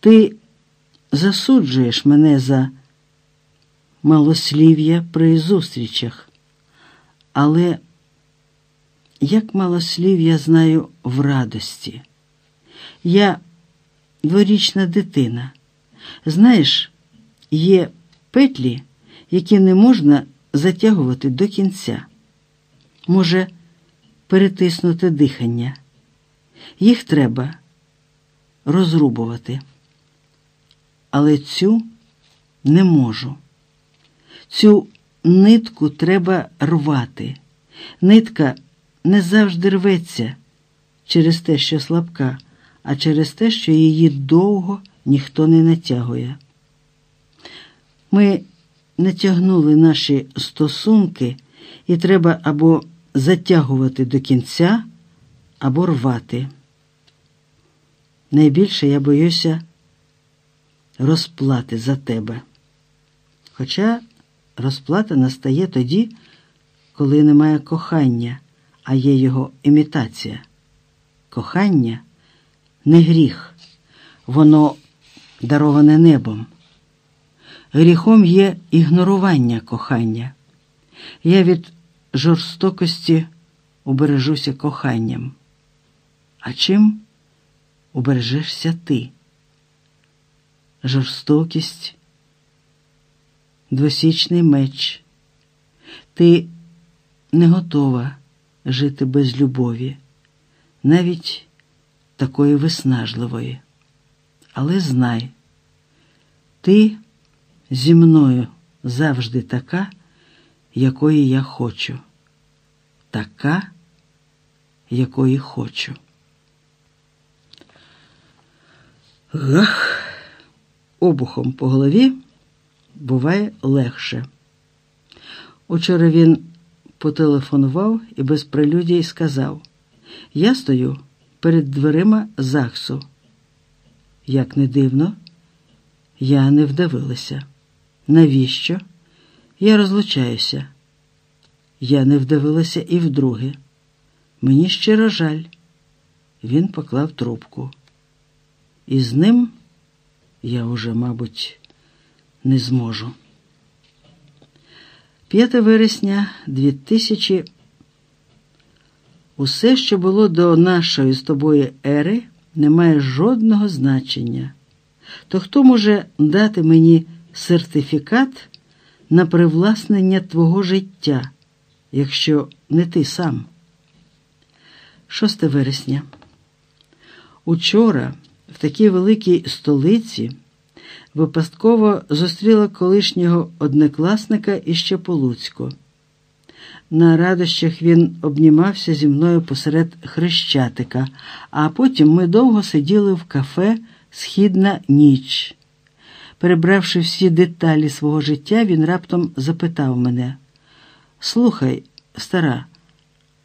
Ти засуджуєш мене за малослів'я при зустрічах, але як малослів'я знаю в радості. Я дворічна дитина. Знаєш, є петлі, які не можна затягувати до кінця. Може перетиснути дихання. Їх треба розрубувати. Але цю не можу. Цю нитку треба рвати. Нитка не завжди рветься через те, що слабка, а через те, що її довго ніхто не натягує. Ми не тягнули наші стосунки, і треба або затягувати до кінця, або рвати. Найбільше я боюся розплати за тебе. Хоча розплата настає тоді, коли немає кохання, а є його імітація. Кохання не гріх, воно дароване небом. Гріхом є ігнорування кохання. Я від жорстокості убережуся коханням. А чим убережешся ти? Жорстокість, двосічний меч. Ти не готова жити без любові, навіть такої виснажливої. Але знай, ти зі мною завжди така, якої я хочу, така, якої хочу. Гах, обухом по голові буває легше. Учора він потелефонував і без прелюдій сказав: Я стою перед дверима ЗАГСу. Як не дивно, я не вдавилася. Навіщо? Я розлучаюся. Я не вдавилася і вдруге. Мені щиро жаль. Він поклав трубку. І з ним я уже, мабуть, не зможу. 5 вересня 2000 Усе, що було до нашої з тобою ери, не має жодного значення. То хто може дати мені сертифікат на привласнення твого життя, якщо не ти сам? 6 вересня. Учора в такій великій столиці випадково зустріла колишнього однокласника із Чеполуцьку. На радощах він обнімався зі мною посеред хрещатика, а потім ми довго сиділи в кафе Східна ніч. Перебравши всі деталі свого життя, він раптом запитав мене: Слухай, стара,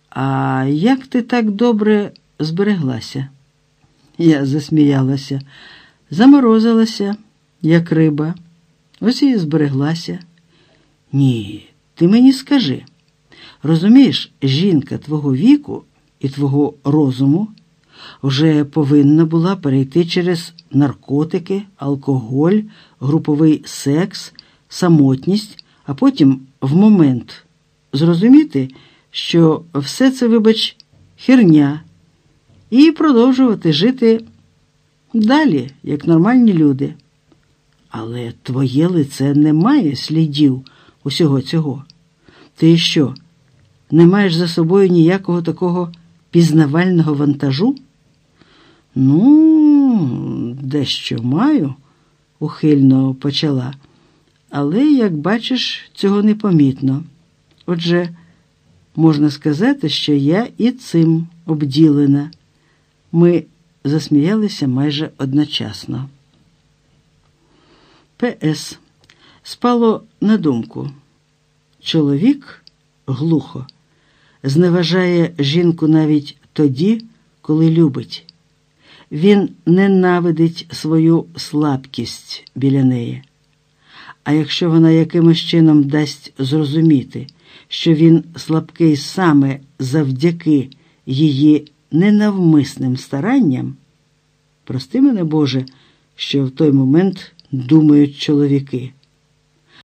а як ти так добре збереглася? Я засміялася, заморозилася, як риба. Ось і збереглася. Ні, ти мені скажи. Розумієш, жінка твого віку і твого розуму вже повинна була перейти через наркотики, алкоголь, груповий секс, самотність, а потім в момент зрозуміти, що все це, вибач, херня, і продовжувати жити далі, як нормальні люди. Але твоє лице не має слідів усього цього. Ти що? Не маєш за собою ніякого такого пізнавального вантажу? Ну, дещо маю, ухильно почала, але, як бачиш, цього непомітно. Отже, можна сказати, що я і цим обділена. Ми засміялися майже одночасно. П.С. Спало на думку. Чоловік глухо зневажає жінку навіть тоді, коли любить. Він ненавидить свою слабкість біля неї. А якщо вона якимось чином дасть зрозуміти, що він слабкий саме завдяки її ненавмисним старанням, прости мене, Боже, що в той момент думають чоловіки.